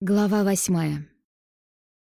Глава восьмая.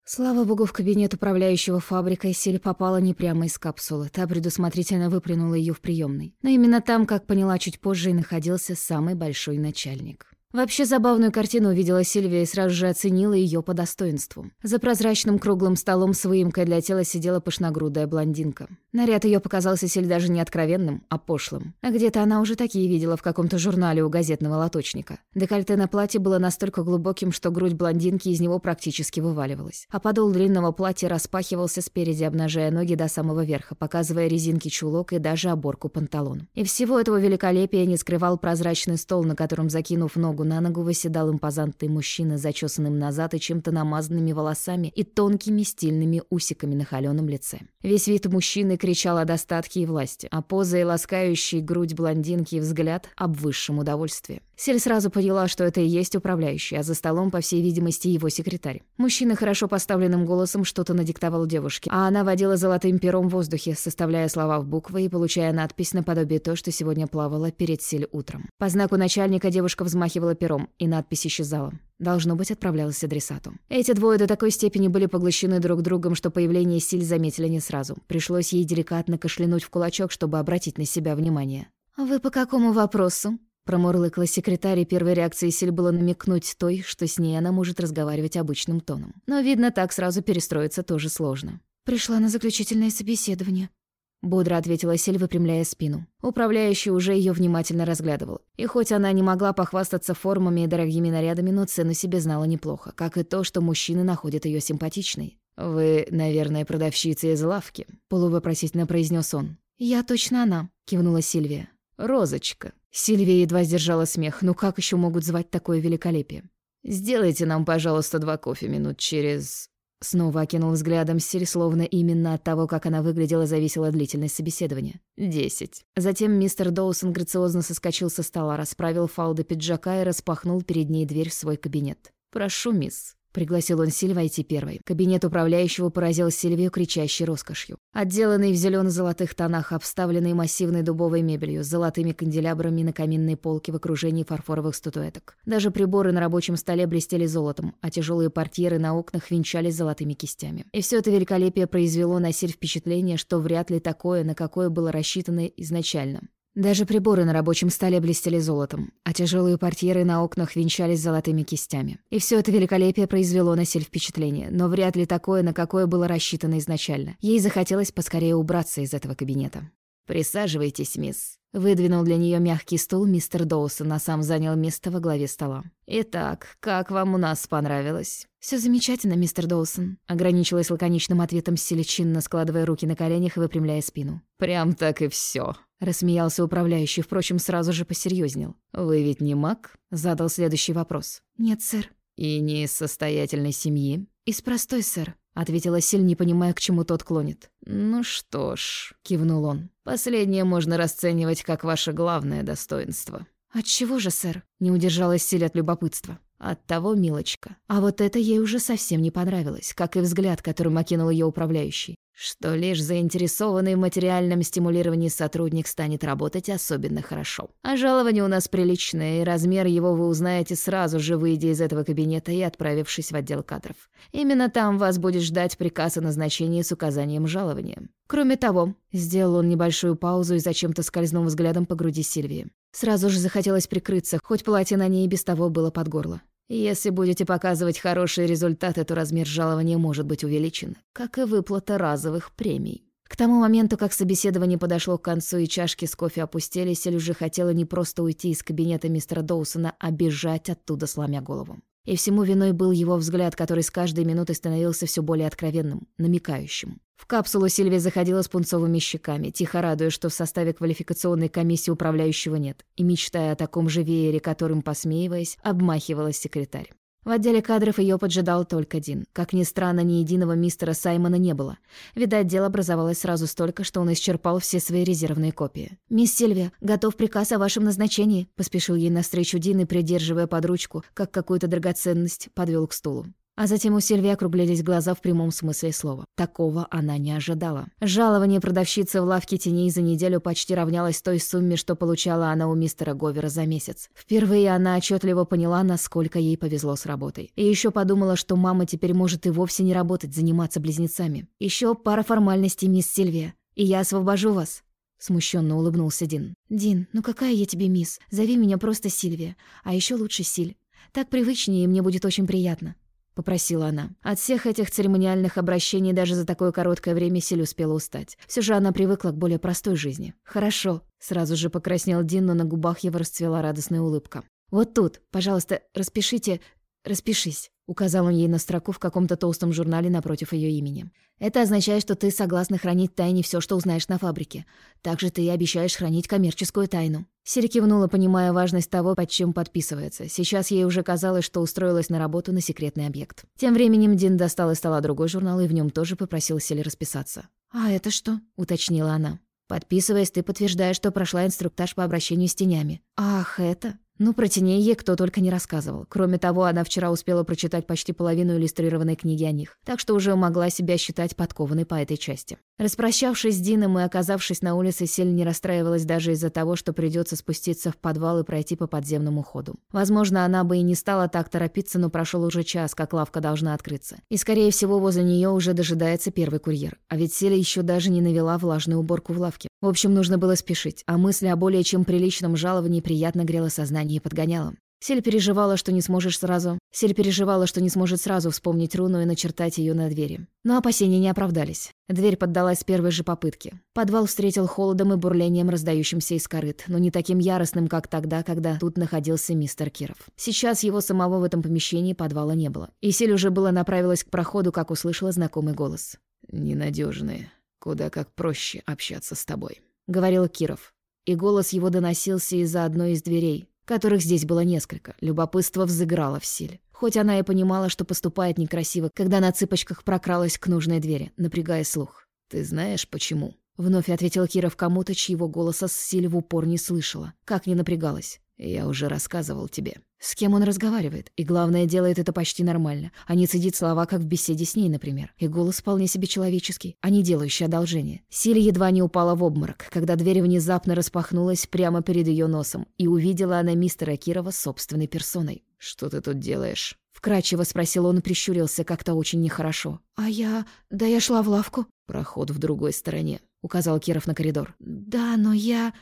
Слава богу, в кабинет управляющего фабрикой Силь попала не прямо из капсулы. Та предусмотрительно выплюнула ее в приемной. Но именно там, как поняла чуть позже, и находился самый большой начальник. Вообще забавную картину увидела Сильвия и сразу же оценила ее по достоинству. За прозрачным круглым столом с выемкой для тела сидела пышногрудая блондинка. Наряд ее показался Силь даже не откровенным, а пошлым. А где-то она уже такие видела в каком-то журнале у газетного лоточника. Декольте на платье было настолько глубоким, что грудь блондинки из него практически вываливалась. А подол длинного платья распахивался спереди, обнажая ноги до самого верха, показывая резинки чулок и даже оборку панталон. И всего этого великолепия не скрывал прозрачный стол, на котором, закинув ногу на ногу восседал импозантный мужчина, зачесанным назад и чем-то намазанными волосами и тонкими стильными усиками на холёном лице. Весь вид мужчины кричал о достатке и власти, а поза и ласкающий грудь блондинки и взгляд об высшем удовольствии. Сель сразу поняла, что это и есть управляющий, а за столом, по всей видимости, его секретарь. Мужчина хорошо поставленным голосом что-то надиктовал девушке, а она водила золотым пером в воздухе, составляя слова в буквы и получая надпись наподобие то, что сегодня плавала перед Сель утром. По знаку начальника девушка взмахивала пером, и надпись исчезала. Должно быть, отправлялась адресату. Эти двое до такой степени были поглощены друг другом, что появление Силь заметили не сразу. Пришлось ей деликатно кашлянуть в кулачок, чтобы обратить на себя внимание. «Вы по какому вопросу?» Промурлыкала секретарь, и первой реакцией Силь было намекнуть той, что с ней она может разговаривать обычным тоном. Но, видно, так сразу перестроиться тоже сложно. «Пришла на заключительное собеседование», — бодро ответила Силь, выпрямляя спину. Управляющий уже ее внимательно разглядывал. И хоть она не могла похвастаться формами и дорогими нарядами, но цену себе знала неплохо, как и то, что мужчины находят ее симпатичной. «Вы, наверное, продавщица из лавки», — полувопросительно произнес он. «Я точно она», — кивнула Сильвия. «Розочка». Сильвия едва сдержала смех. Ну как еще могут звать такое великолепие? «Сделайте нам, пожалуйста, два кофе минут через...» Снова окинул взглядом Силь, словно именно от того, как она выглядела, зависела длительность собеседования. «Десять». Затем мистер Доусон грациозно соскочил со стола, расправил фалды пиджака и распахнул перед ней дверь в свой кабинет. «Прошу, мисс». Пригласил он Силь войти первой. Кабинет управляющего поразил Сильвию кричащей роскошью. Отделанный в зелено-золотых тонах, обставленный массивной дубовой мебелью, с золотыми канделябрами на каминной полке в окружении фарфоровых статуэток. Даже приборы на рабочем столе блестели золотом, а тяжелые портьеры на окнах венчались золотыми кистями. И все это великолепие произвело на Силь впечатление, что вряд ли такое, на какое было рассчитано изначально. Даже приборы на рабочем столе блестели золотом, а тяжелые портьеры на окнах венчались золотыми кистями. И все это великолепие произвело на Сель впечатление, но вряд ли такое, на какое было рассчитано изначально. Ей захотелось поскорее убраться из этого кабинета. «Присаживайтесь, мисс», Выдвинул для нее мягкий стул мистер Доусон, а сам занял место во главе стола. «Итак, как вам у нас понравилось?» Все замечательно, мистер Доусон», — ограничилась лаконичным ответом Селичинно, складывая руки на коленях и выпрямляя спину. «Прям так и все, рассмеялся управляющий, впрочем, сразу же посерьезнел. «Вы ведь не маг?» — задал следующий вопрос. «Нет, сэр». «И не из состоятельной семьи?» «Из простой, сэр», — ответила Силь, не понимая, к чему тот клонит. «Ну что ж», — кивнул он, — «последнее можно расценивать как ваше главное достоинство». «Отчего же, сэр?» — не удержалась Силь от любопытства. От того, милочка. А вот это ей уже совсем не понравилось, как и взгляд, которым окинул ее управляющий что лишь заинтересованный в материальном стимулировании сотрудник станет работать особенно хорошо. А жалование у нас приличное, и размер его вы узнаете сразу же, выйдя из этого кабинета и отправившись в отдел кадров. Именно там вас будет ждать приказ о назначении с указанием жалования. Кроме того, сделал он небольшую паузу и зачем-то скользнул взглядом по груди Сильвии. Сразу же захотелось прикрыться, хоть платье на ней без того было под горло. Если будете показывать хорошие результаты, то размер жалования может быть увеличен, как и выплата разовых премий. К тому моменту, как собеседование подошло к концу и чашки с кофе опустились, Сель уже хотела не просто уйти из кабинета мистера Доусона, а бежать оттуда, сломя голову. И всему виной был его взгляд, который с каждой минутой становился все более откровенным, намекающим. В капсулу Сильвия заходила с пунцовыми щеками, тихо радуясь, что в составе квалификационной комиссии управляющего нет, и мечтая о таком же веере, которым, посмеиваясь, обмахивалась секретарь. В отделе кадров ее поджидал только Дин. Как ни странно, ни единого мистера Саймона не было. Видать, дело образовалось сразу столько, что он исчерпал все свои резервные копии. «Мисс Сильвия, готов приказ о вашем назначении», — поспешил ей навстречу Дин и, придерживая под ручку, как какую-то драгоценность, подвел к стулу. А затем у Сильвии округлились глаза в прямом смысле слова. Такого она не ожидала. Жалование продавщицы в лавке теней за неделю почти равнялось той сумме, что получала она у мистера Говера за месяц. Впервые она отчетливо поняла, насколько ей повезло с работой. И еще подумала, что мама теперь может и вовсе не работать, заниматься близнецами. Еще пара формальностей, мисс Сильвия. И я освобожу вас. Смущенно улыбнулся Дин. «Дин, ну какая я тебе мисс? Зови меня просто Сильвия. А еще лучше Силь. Так привычнее, и мне будет очень приятно». — попросила она. От всех этих церемониальных обращений даже за такое короткое время Силь успела устать. Все же она привыкла к более простой жизни. «Хорошо», — сразу же покраснел Дин, но на губах его расцвела радостная улыбка. «Вот тут, пожалуйста, распишите... распишись». Указал он ей на строку в каком-то толстом журнале напротив ее имени. «Это означает, что ты согласна хранить тайне все, что узнаешь на фабрике. Также ты обещаешь хранить коммерческую тайну». Сири кивнула, понимая важность того, под чем подписывается. Сейчас ей уже казалось, что устроилась на работу на секретный объект. Тем временем Дин достал из стола другой журнал и в нем тоже попросил Сили расписаться. «А это что?» — уточнила она. «Подписываясь, ты подтверждаешь, что прошла инструктаж по обращению с тенями». «Ах, это?» Ну, про теней ей кто только не рассказывал. Кроме того, она вчера успела прочитать почти половину иллюстрированной книги о них, так что уже могла себя считать подкованной по этой части. Распрощавшись с Дином и оказавшись на улице, Сель не расстраивалась даже из-за того, что придется спуститься в подвал и пройти по подземному ходу. Возможно, она бы и не стала так торопиться, но прошел уже час, как лавка должна открыться. И, скорее всего, возле нее уже дожидается первый курьер. А ведь Селя еще даже не навела влажную уборку в лавке. В общем, нужно было спешить, а мысли о более чем приличном жаловании приятно грела сознание и подгоняла. Сель переживала, что не сможешь сразу... Сель переживала, что не сможет сразу вспомнить руну и начертать ее на двери. Но опасения не оправдались. Дверь поддалась с первой же попытки. Подвал встретил холодом и бурлением, раздающимся из корыт, но не таким яростным, как тогда, когда тут находился мистер Киров. Сейчас его самого в этом помещении подвала не было. И Сель уже было направилась к проходу, как услышала знакомый голос. «Ненадежные. Куда как проще общаться с тобой», — говорил Киров. И голос его доносился из-за одной из дверей, которых здесь было несколько. Любопытство взыграло в силе. Хоть она и понимала, что поступает некрасиво, когда на цыпочках прокралась к нужной двери, напрягая слух. «Ты знаешь, почему?» Вновь ответил Киров кому-то, чьего голоса Силь в упор не слышала. Как не напрягалась. «Я уже рассказывал тебе». С кем он разговаривает? И главное, делает это почти нормально, а не цедит слова, как в беседе с ней, например. И голос вполне себе человеческий, а не делающий одолжение. Силя едва не упала в обморок, когда дверь внезапно распахнулась прямо перед ее носом, и увидела она мистера Кирова собственной персоной. «Что ты тут делаешь?» Вкрадчиво спросил он прищурился как-то очень нехорошо. «А я... Да я шла в лавку». «Проход в другой стороне», — указал Киров на коридор. «Да, но я...»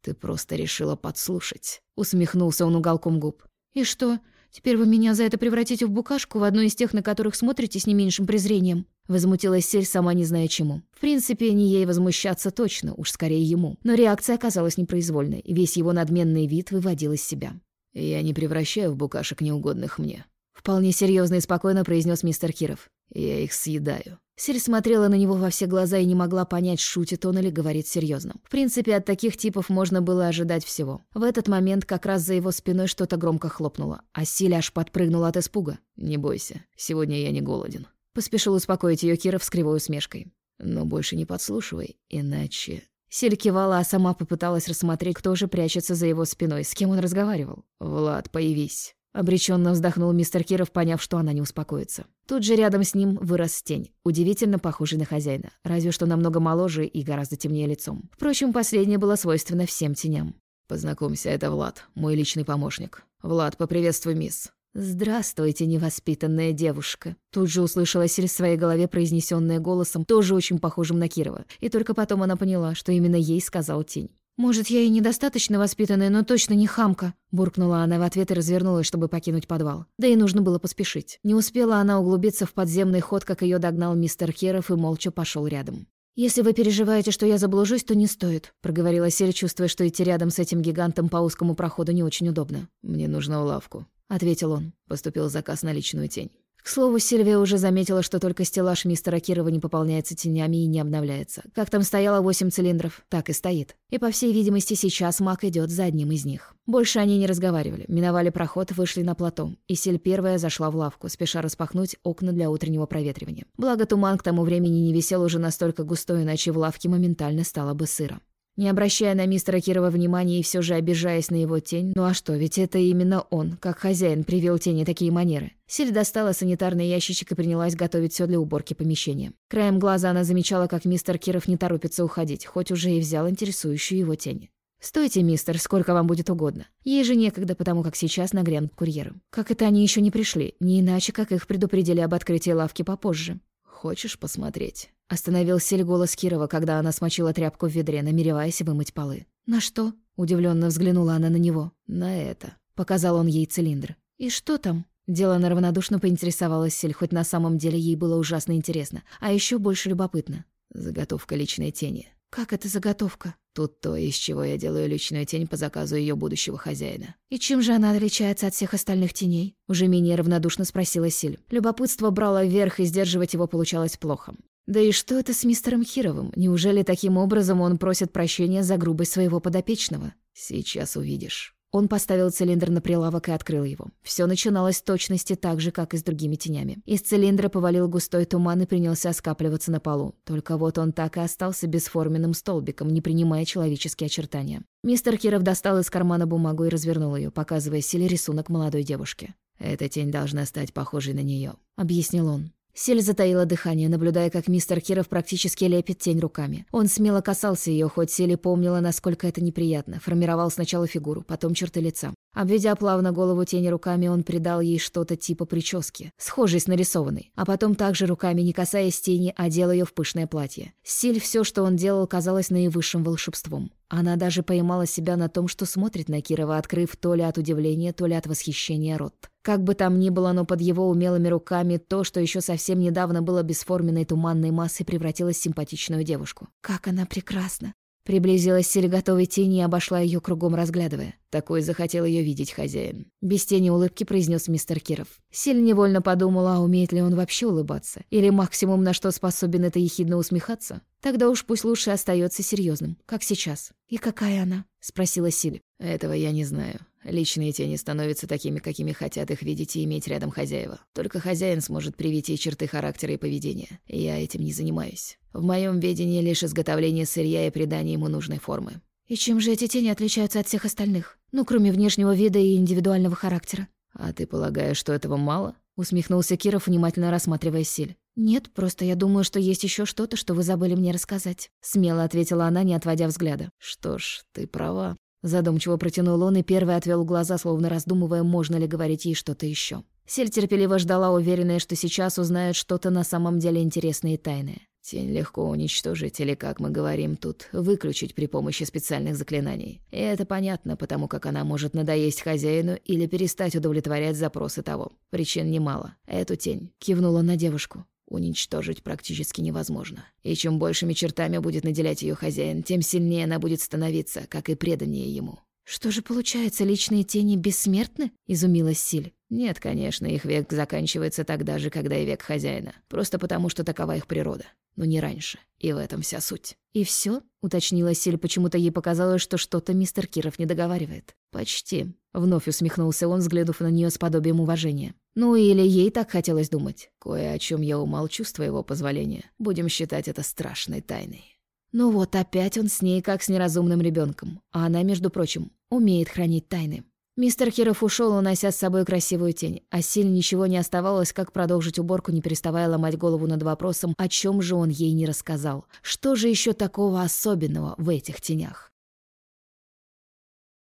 «Ты просто решила подслушать», — усмехнулся он уголком губ. «И что, теперь вы меня за это превратите в букашку, в одну из тех, на которых смотрите с не меньшим презрением?» Возмутилась Сель, сама не зная чему. В принципе, не ей возмущаться точно, уж скорее ему. Но реакция оказалась непроизвольной, весь его надменный вид выводил из себя. «Я не превращаю в букашек неугодных мне», — вполне серьезно и спокойно произнес мистер Киров. «Я их съедаю». Сирь смотрела на него во все глаза и не могла понять, шутит он или говорит серьезно. В принципе, от таких типов можно было ожидать всего. В этот момент как раз за его спиной что-то громко хлопнуло, а Силь аж подпрыгнула от испуга. «Не бойся, сегодня я не голоден». Поспешил успокоить ее Киров с кривой усмешкой. «Но больше не подслушивай, иначе...» Силь кивала, а сама попыталась рассмотреть, кто же прячется за его спиной, с кем он разговаривал. «Влад, появись». Обреченно вздохнул мистер Киров, поняв, что она не успокоится. Тут же рядом с ним вырос тень, удивительно похожий на хозяина, разве что намного моложе и гораздо темнее лицом. Впрочем, последнее было свойственно всем теням. «Познакомься, это Влад, мой личный помощник. Влад, поприветствуй мисс». «Здравствуйте, невоспитанная девушка!» Тут же услышала Силь в своей голове, произнесенное голосом, тоже очень похожим на Кирова. И только потом она поняла, что именно ей сказал тень. «Может, я и недостаточно воспитанная, но точно не хамка», — буркнула она в ответ и развернулась, чтобы покинуть подвал. Да и нужно было поспешить. Не успела она углубиться в подземный ход, как ее догнал мистер Херов и молча пошел рядом. «Если вы переживаете, что я заблужусь, то не стоит», — проговорила Сель, чувствуя, что идти рядом с этим гигантом по узкому проходу не очень удобно. «Мне нужно в лавку», — ответил он. Поступил заказ на личную тень. К слову, Сильвия уже заметила, что только стеллаж мистера Кирова не пополняется тенями и не обновляется. Как там стояло восемь цилиндров, так и стоит. И, по всей видимости, сейчас маг идет за одним из них. Больше они не разговаривали, миновали проход, вышли на плато. И Силь первая зашла в лавку, спеша распахнуть окна для утреннего проветривания. Благо, туман к тому времени не висел уже настолько густой, иначе в лавке моментально стало бы сыро. Не обращая на мистера Кирова внимания и все же обижаясь на его тень, ну а что, ведь это именно он, как хозяин, привел тени такие манеры. Силь достала санитарный ящичек и принялась готовить все для уборки помещения. Краем глаза она замечала, как мистер Киров не торопится уходить, хоть уже и взял интересующую его тень. «Стойте, мистер, сколько вам будет угодно. Ей же некогда, потому как сейчас нагрянут курьеры. Как это они еще не пришли, не иначе, как их предупредили об открытии лавки попозже». «Хочешь посмотреть?» Остановил Сель голос Кирова, когда она смочила тряпку в ведре, намереваясь вымыть полы. «На что?» – удивленно взглянула она на него. «На это», – показал он ей цилиндр. «И что там?» Делана равнодушно поинтересовалась Сель, хоть на самом деле ей было ужасно интересно, а еще больше любопытно. «Заготовка личной тени». «Как это заготовка?» Тут то, из чего я делаю личную тень по заказу ее будущего хозяина. «И чем же она отличается от всех остальных теней?» Уже менее равнодушно спросила Силь. Любопытство брало вверх, и сдерживать его получалось плохо. Да и что это с мистером Хировым? Неужели таким образом он просит прощения за грубость своего подопечного? Сейчас увидишь. Он поставил цилиндр на прилавок и открыл его. Все начиналось в точности так же, как и с другими тенями. Из цилиндра повалил густой туман и принялся скапливаться на полу. Только вот он так и остался бесформенным столбиком, не принимая человеческие очертания. Мистер Киров достал из кармана бумагу и развернул ее, показывая Силе рисунок молодой девушки. «Эта тень должна стать похожей на нее, объяснил он. Сель затаила дыхание, наблюдая, как мистер Киров практически лепит тень руками. Он смело касался ее, хоть Сель помнила, насколько это неприятно. Формировал сначала фигуру, потом черты лица. Обведя плавно голову тени руками, он придал ей что-то типа прически, схожей с нарисованной, а потом также руками, не касаясь тени, одел ее в пышное платье. Силь все, что он делал, казалось наивысшим волшебством. Она даже поймала себя на том, что смотрит на Кирова, открыв то ли от удивления, то ли от восхищения рот. Как бы там ни было, но под его умелыми руками то, что еще совсем недавно было бесформенной туманной массой, превратилось в симпатичную девушку. Как она прекрасна! Приблизилась Силь готовой тени и обошла ее кругом, разглядывая. Такой захотел ее видеть хозяин. Без тени улыбки произнес мистер Киров. Силь невольно подумала, а умеет ли он вообще улыбаться. Или максимум, на что способен это ехидно усмехаться. Тогда уж пусть лучше остается серьезным, как сейчас. «И какая она?» — спросила Силь. «Этого я не знаю. Личные тени становятся такими, какими хотят их видеть и иметь рядом хозяева. Только хозяин сможет привить ей черты характера и поведения. Я этим не занимаюсь. В моем ведении лишь изготовление сырья и придание ему нужной формы. И чем же эти тени отличаются от всех остальных? Ну, кроме внешнего вида и индивидуального характера. А ты полагаешь, что этого мало? Усмехнулся Киров, внимательно рассматривая Силь. «Нет, просто я думаю, что есть еще что-то, что вы забыли мне рассказать», — смело ответила она, не отводя взгляда. «Что ж, ты права», Задумчиво протянул он и первый отвел глаза, словно раздумывая, можно ли говорить ей что-то еще. Сель терпеливо ждала, уверенная, что сейчас узнает что-то на самом деле интересное и тайное. Тень легко уничтожить или, как мы говорим тут, выключить при помощи специальных заклинаний. И это понятно, потому как она может надоесть хозяину или перестать удовлетворять запросы того. Причин немало. Эту тень кивнула на девушку уничтожить практически невозможно. И чем большими чертами будет наделять ее хозяин, тем сильнее она будет становиться, как и преданнее ему. «Что же получается, личные тени бессмертны?» — изумилась Силь. «Нет, конечно, их век заканчивается тогда же, когда и век хозяина. Просто потому, что такова их природа. Но не раньше. И в этом вся суть». «И все? уточнила Силь. Почему-то ей показалось, что что-то мистер Киров не договаривает. «Почти», — вновь усмехнулся он, взглянув на нее с подобием уважения. «Ну или ей так хотелось думать. Кое о чем я умолчу с твоего позволения. Будем считать это страшной тайной». Ну вот опять он с ней как с неразумным ребенком, а она, между прочим, умеет хранить тайны. Мистер Киров ушел, унося с собой красивую тень, а Силь ничего не оставалось, как продолжить уборку, не переставая ломать голову над вопросом, о чем же он ей не рассказал. Что же еще такого особенного в этих тенях?